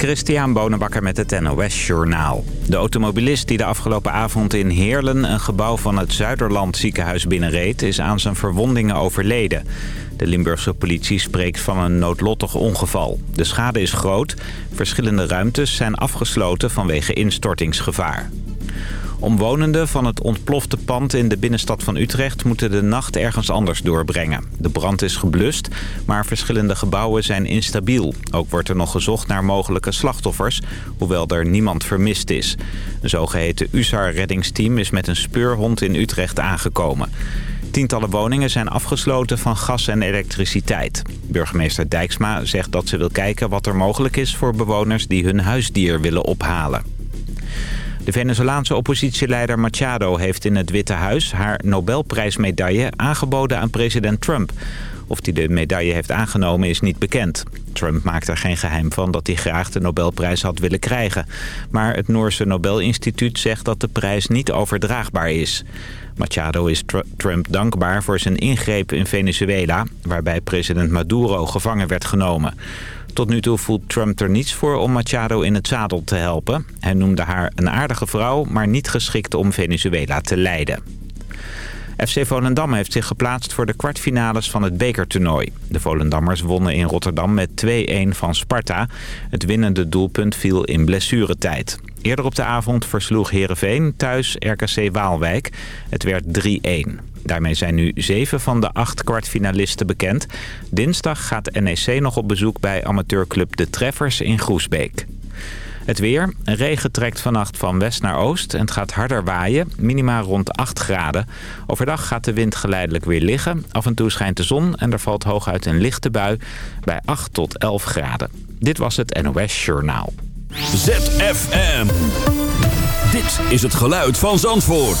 Christian Bonenbakker met het NOS Journaal. De automobilist die de afgelopen avond in Heerlen een gebouw van het Zuiderland ziekenhuis binnenreed... is aan zijn verwondingen overleden. De Limburgse politie spreekt van een noodlottig ongeval. De schade is groot. Verschillende ruimtes zijn afgesloten vanwege instortingsgevaar. Omwonenden van het ontplofte pand in de binnenstad van Utrecht moeten de nacht ergens anders doorbrengen. De brand is geblust, maar verschillende gebouwen zijn instabiel. Ook wordt er nog gezocht naar mogelijke slachtoffers, hoewel er niemand vermist is. Een zogeheten USAR-reddingsteam is met een speurhond in Utrecht aangekomen. Tientallen woningen zijn afgesloten van gas en elektriciteit. Burgemeester Dijksma zegt dat ze wil kijken wat er mogelijk is voor bewoners die hun huisdier willen ophalen. De Venezolaanse oppositieleider Machado heeft in het Witte Huis haar Nobelprijsmedaille aangeboden aan president Trump. Of hij de medaille heeft aangenomen is niet bekend. Trump maakt er geen geheim van dat hij graag de Nobelprijs had willen krijgen. Maar het Noorse Nobelinstituut zegt dat de prijs niet overdraagbaar is. Machado is Trump dankbaar voor zijn ingreep in Venezuela... waarbij president Maduro gevangen werd genomen. Tot nu toe voelt Trump er niets voor om Machado in het zadel te helpen. Hij noemde haar een aardige vrouw, maar niet geschikt om Venezuela te leiden. FC Volendam heeft zich geplaatst voor de kwartfinales van het bekertoernooi. De Volendammers wonnen in Rotterdam met 2-1 van Sparta. Het winnende doelpunt viel in blessuretijd. Eerder op de avond versloeg Heerenveen thuis RKC Waalwijk. Het werd 3-1. Daarmee zijn nu zeven van de acht kwartfinalisten bekend. Dinsdag gaat NEC nog op bezoek bij amateurclub De Treffers in Groesbeek. Het weer. Regen trekt vannacht van west naar oost en het gaat harder waaien. Minima rond 8 graden. Overdag gaat de wind geleidelijk weer liggen. Af en toe schijnt de zon en er valt hooguit een lichte bui bij 8 tot 11 graden. Dit was het NOS Journaal. ZFM. Dit is het geluid van Zandvoort.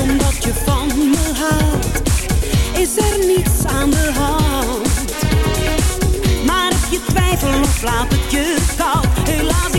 Omdat je van me houdt, is er niets aan de hand. Maar heb je twijfel of laat het je koud, helaas.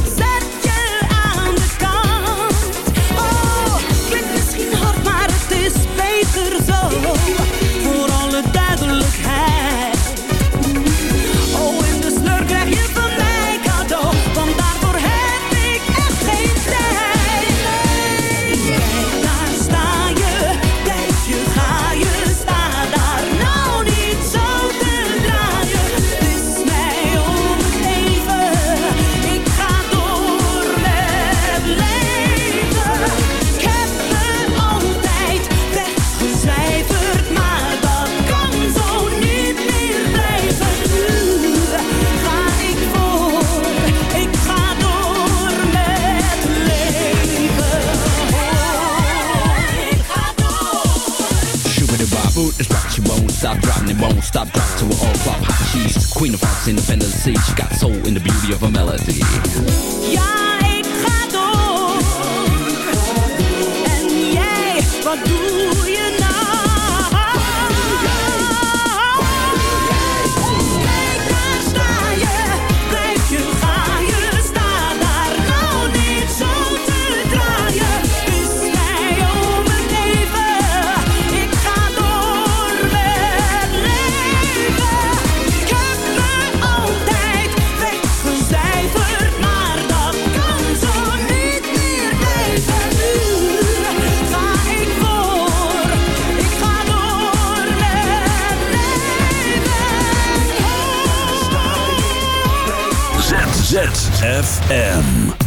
stop drop to an all flop hot cheese. Queen of Fox Independence. She got soul in the beauty of a melody. Ja, ik ga door. En jij, wat doe ZFM.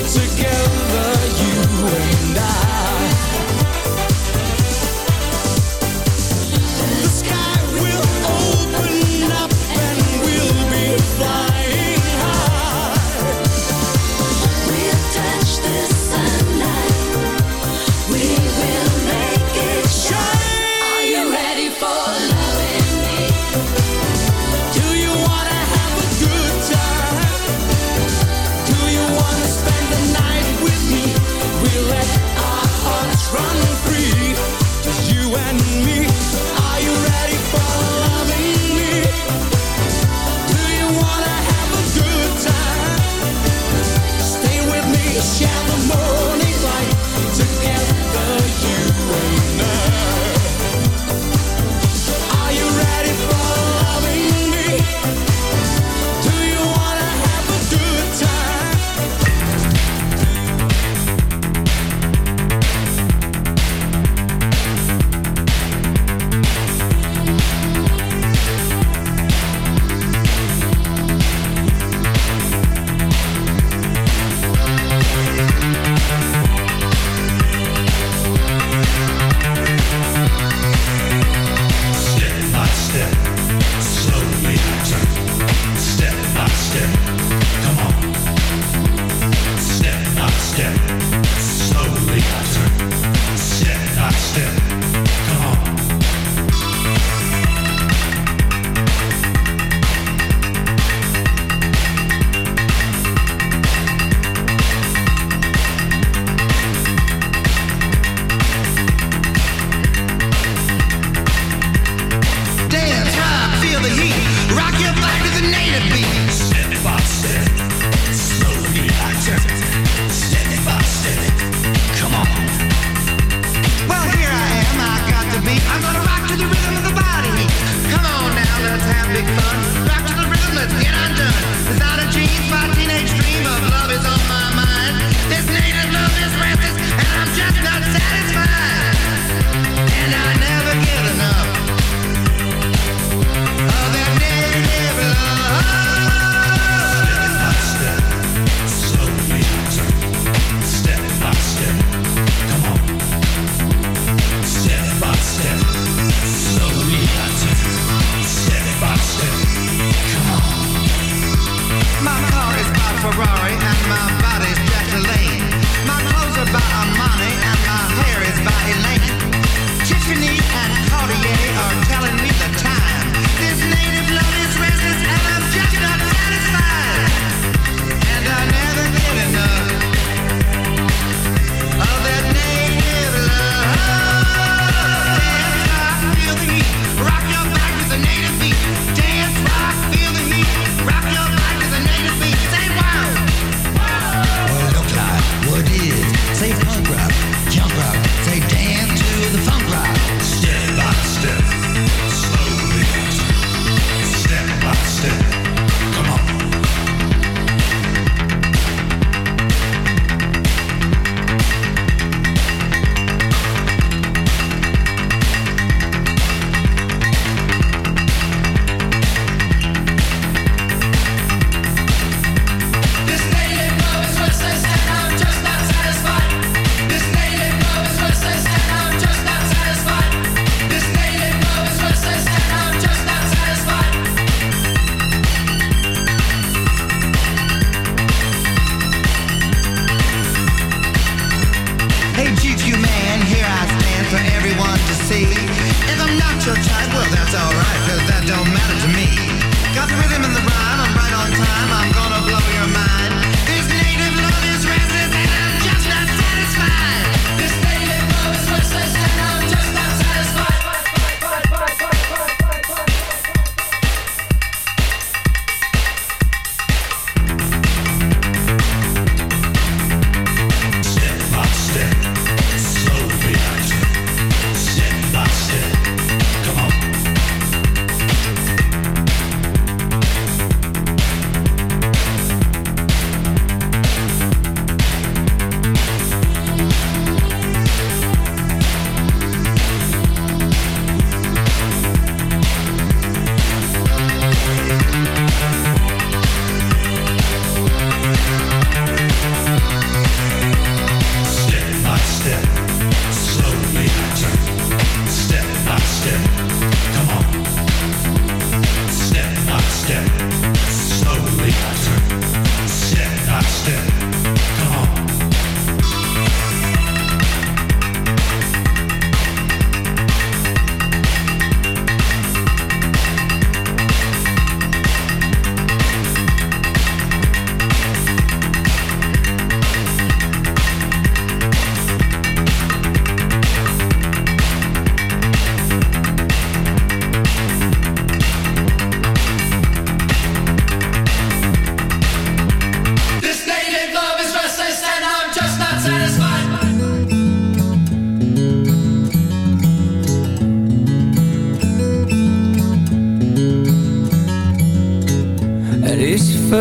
together.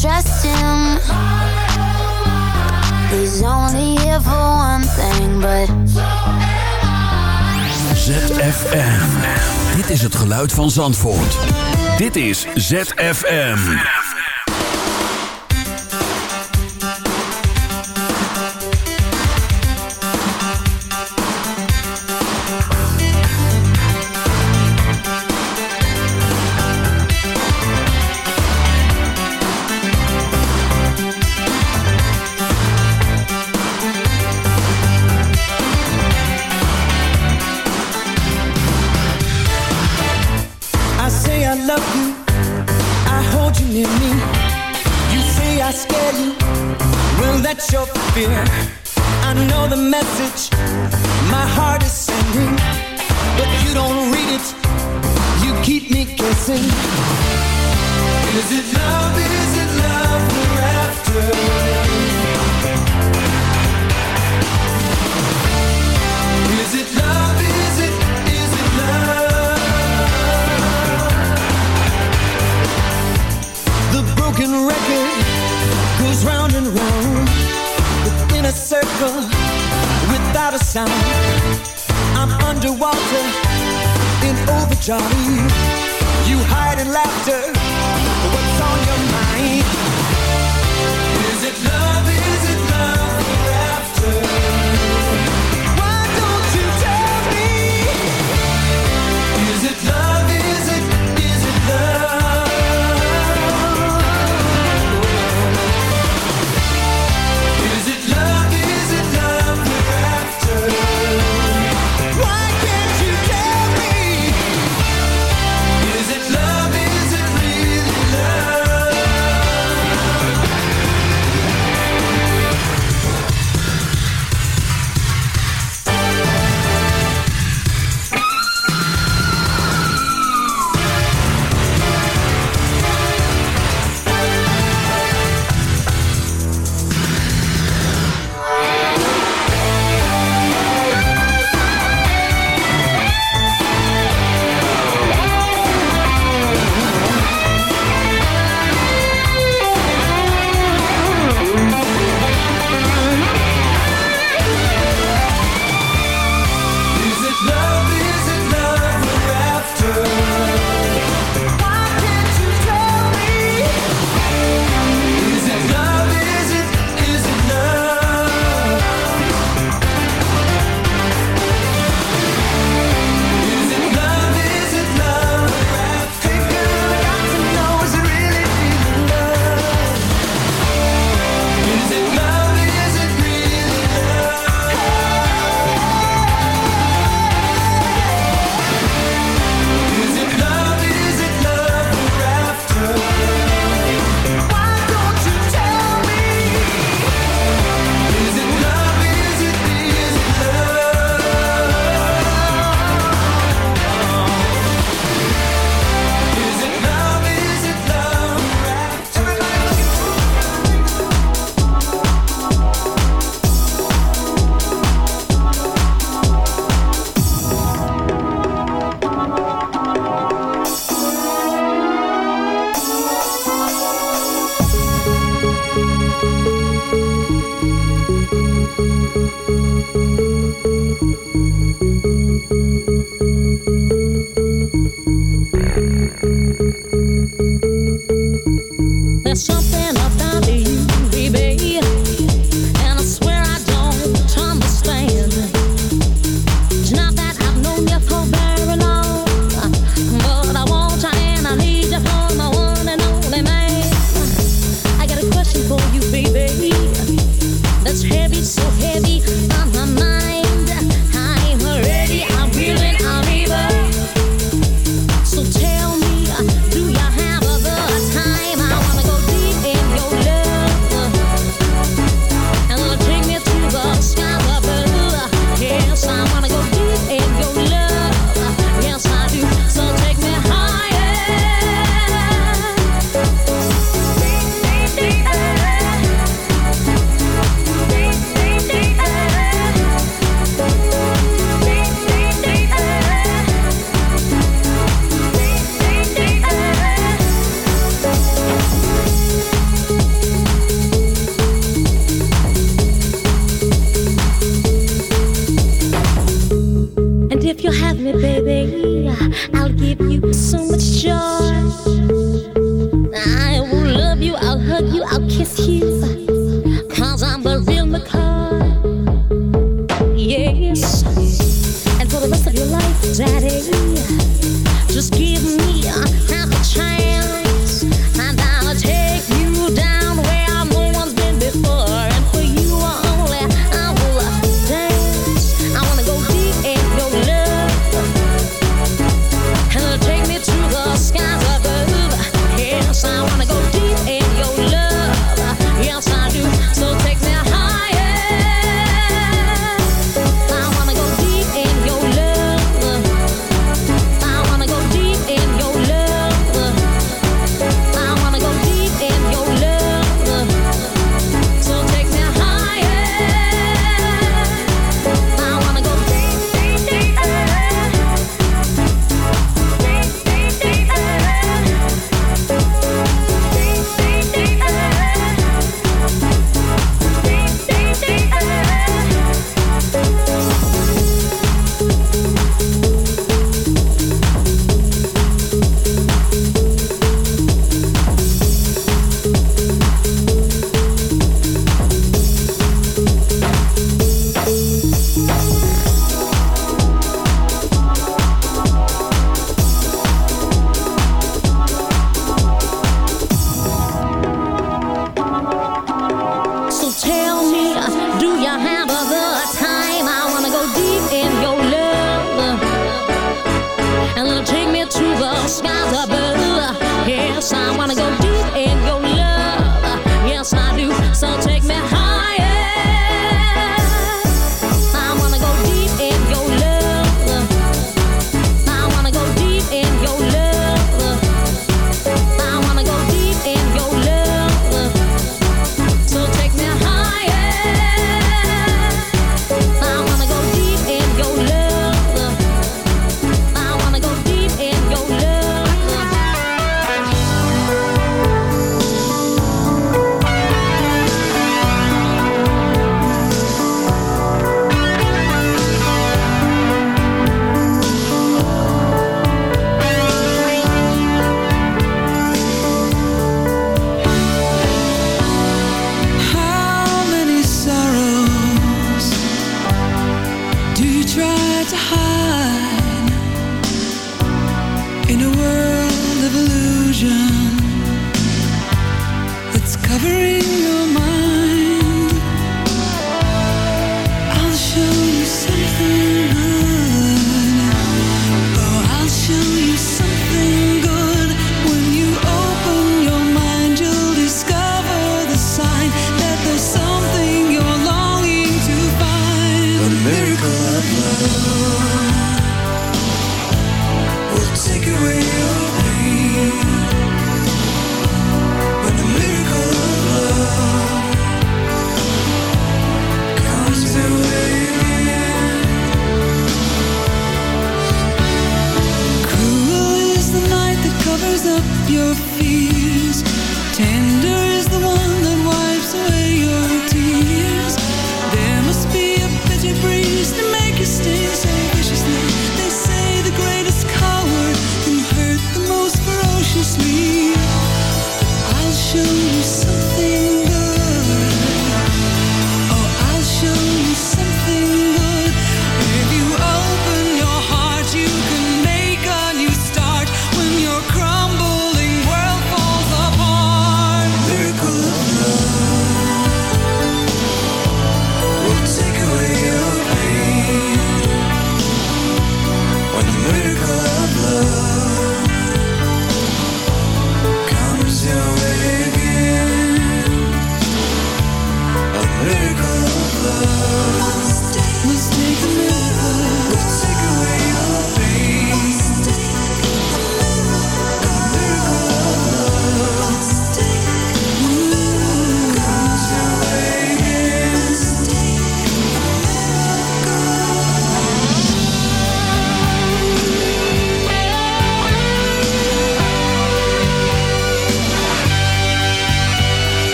Trust him. He's only here for one thing, but. ZFM. Dit is het geluid van Zandvoort. Dit is ZFM.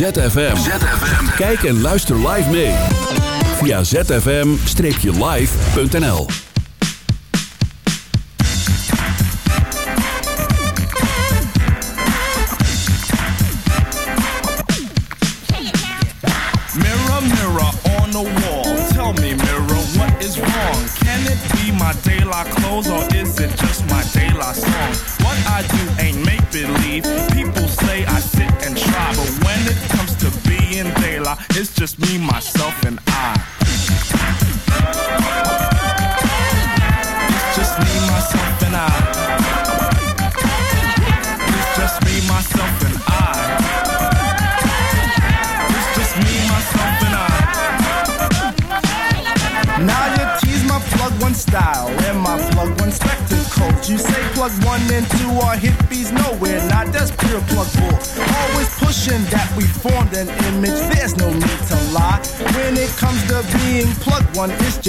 ZFM. Kijk en luister live mee. Via zfm-live.nl Mirror, mirror on the wall. Tell me, mirror, what is wrong? Can it be my daylight clothes or is it just my daylight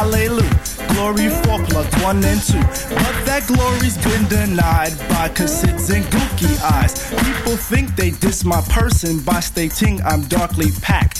hallelujah. Glory for plus one and two, But that glory's been denied by cassettes and gookie eyes. People think they diss my person by stating I'm darkly packed.